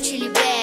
Chili Bay.